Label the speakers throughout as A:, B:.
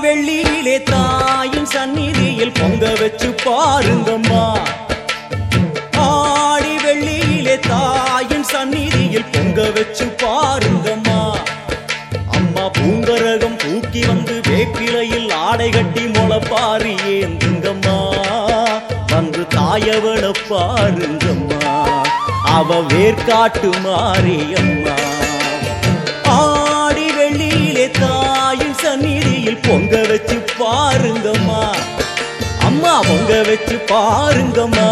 A: வெள்ளியிலே தாயின் சந்நிதியில் பொங்க வச்சு பாருங்கம்மா. சந்நிதியில் பொங்க வச்சு பாருங்கம்மா. அம்மா பூங்கரகம் தூக்கி வந்து வேப்பிலையில் ஆடை கட்டி முளப்பாரு ஏந்துங்கம்மா வந்து தாயவள பாருங்கம்மா. அவ வேர்க்காட்டு மாறியம்மா ஆடி வெள்ளியிலே தாயின் சந்நிதியில் பொங்க வச்சு பாருங்கம்மா. அம்மா பொங்க வச்சு பாருங்கம்மா.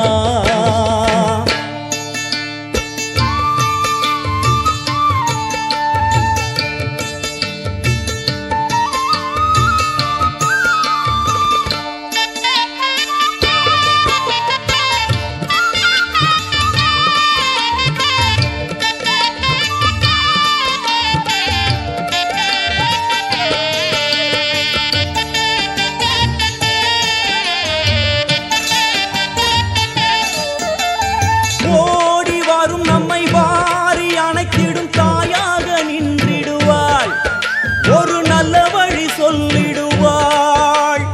A: சொல்லிடுவாள்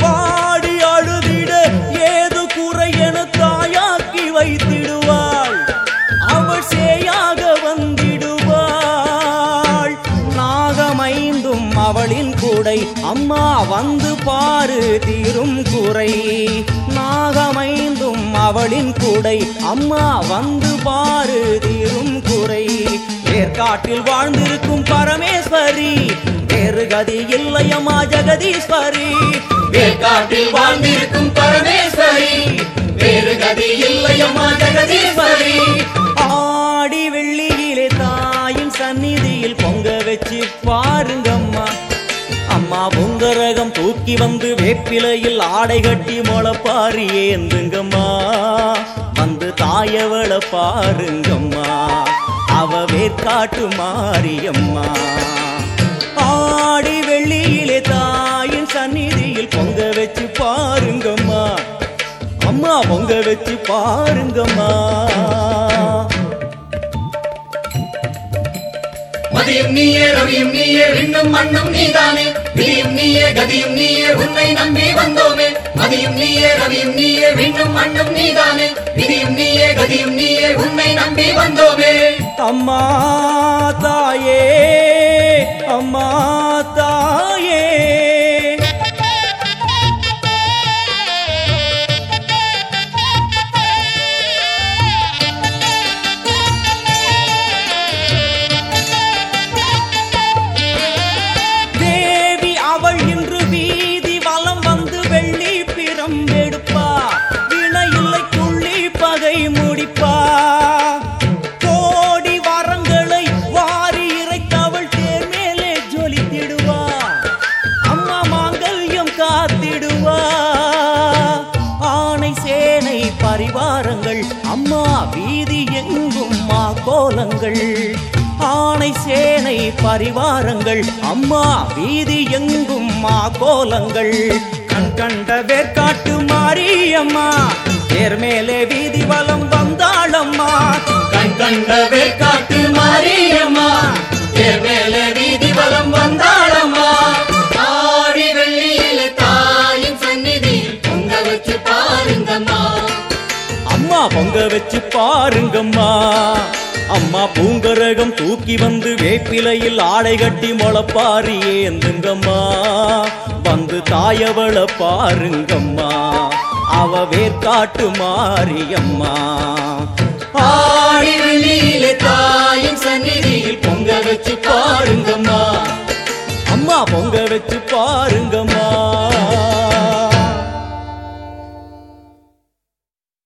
A: பாடி அழுதிட ஏது குறை என தாயாக்கி வைத்திடுவாள் அவள் சேயாக வந்திடுவாள். நாகமைந்தும் அவளின் கூடை அம்மா வந்து பாரு தீரும் குறை. நாகமைந்தும் அவளின் கூடை அம்மா வந்து பாரு தீரும் குறை. ஏற்காட்டில் வாழ்ந்திருக்கும் பரமேஸ்வரி வேறு கதி இல்லையம்மா ஜெகதீஸ்வரி. வேர்க்காட்டில் வாழ்ந்திருக்கும் பரமேஸ்வரி. வேறு கதி இல்லையம்மா ஜெகதீஸ்வரி. ஆடி வெள்ளியிலே தாயின் சந்நிதியில் பொங்க வச்சு பாருங்கம்மா அம்மா பொங்கரகம் தூக்கி வந்து வேப்பிலையில் ஆடை கட்டி முளப்பாரி ஏந்துங்கம்மா. வந்து தாயவள பாருங்கம்மா. அவ வேற்காட்டு மாரியம்மா. ஆடி வெள்ளியிலே தாயின் சந்நிதியில் பொங்க வச்சு பாருங்கம்மா. அம்மா பொங்க வச்சு பாருங்கம்மா.
B: மதியும் நீயே ரவியும் நீயே விண்ணும் மண்ணும் நீதானே. விதியும் நீயே கதியும் நீயே உன்னை நம்பி வந்தோமே. மதியும் நீயே ரவியும் நீயே விண்ணும் மண்ணும் நீதானே. விதியும் நீயே கதியும் நீயே உன்னை நம்பி வந்தோமே.
A: அம்மா தாயே அம்மா. பரிவாரங்கள் அம்மா வீதி எங்கும் மா கோலங்கள் ஆணை சேனை பரிவாரங்கள் அம்மா வீதி எங்கும் மா கோலங்கள் கண் கண்ட வேர்க்காட்டு மாரியம்மா தேர்மேலே வீதி வலம் வந்தாளம்மா.
B: கண் கண்ட வேர்க்காட்டு வச்சு பாருங்கம்மா.
A: அம்மா பூங்கரகம் தூக்கி வந்து வேப்பிலையில் ஆடை கட்டி முளப்பாரி ஏந்துங்கம்மா வந்து தாயவளை பாருங்கம்மா. அவ வேர்காட்டு மாரியம்மா.
B: ஆடிவிழியிலே தாயின் சந்நிதியில் பொங்க வச்சு பாருங்கம்மா. அம்மா பொங்க வச்சு பாருங்க